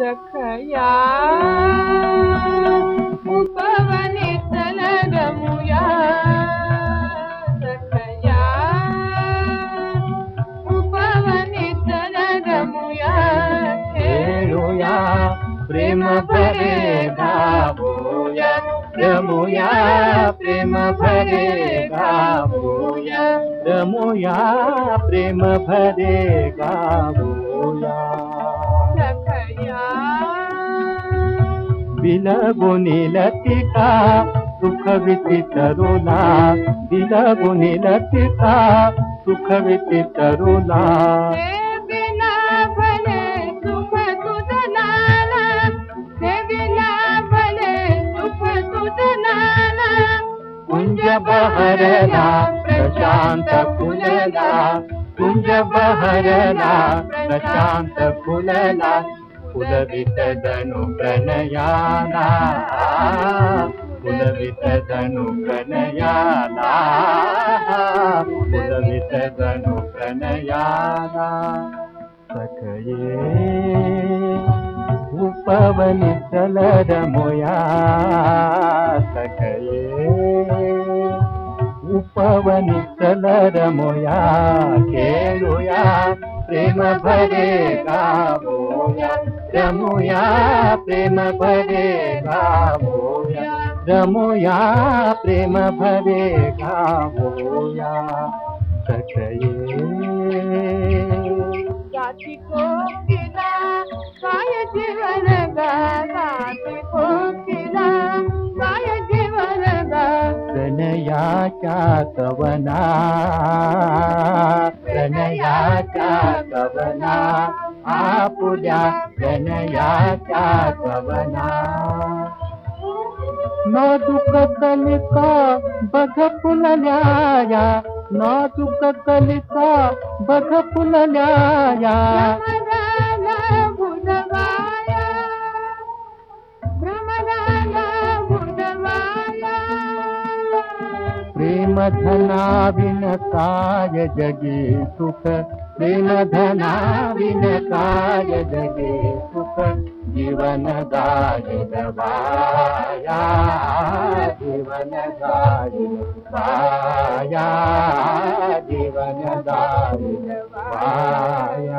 सखया। उपवन सखया। रमुया प्रेम भरे गावोया प्रेम भरे गावोया प्रेम भरे बिलगुनी लतिका सुख विचितरुला बिलगुनी लतिका सुख विचितरुला कुंज बहरला प्रशांत फुलला। कुंज बहरला प्रशांत फुलला। कुलवितदनु धनु कुलवितदनु पुलवि कुलवितदनु प्रणया सखये धनु प्रणया सकये उपवनि तल रमया सकये उपवनि तल रमया केरो प्रेम भगे रमुया प्रेम भरे गावोया रमुया, प्रेम भरे गावोया सखये जाती जाती कोकिला काय जीवन गा। कवना। आपुल्या प्रणयाच्या कवना नाजुक कलिका बघ फुलल्याया नाजुक कलिका बघ बुधवाया। प्रेम धनाविन काय जगे सुख प्रेम धनाविन काय जगे सुख जीवन गाय दबाया। जीवन गाय दबाया जीवन गाय दवाया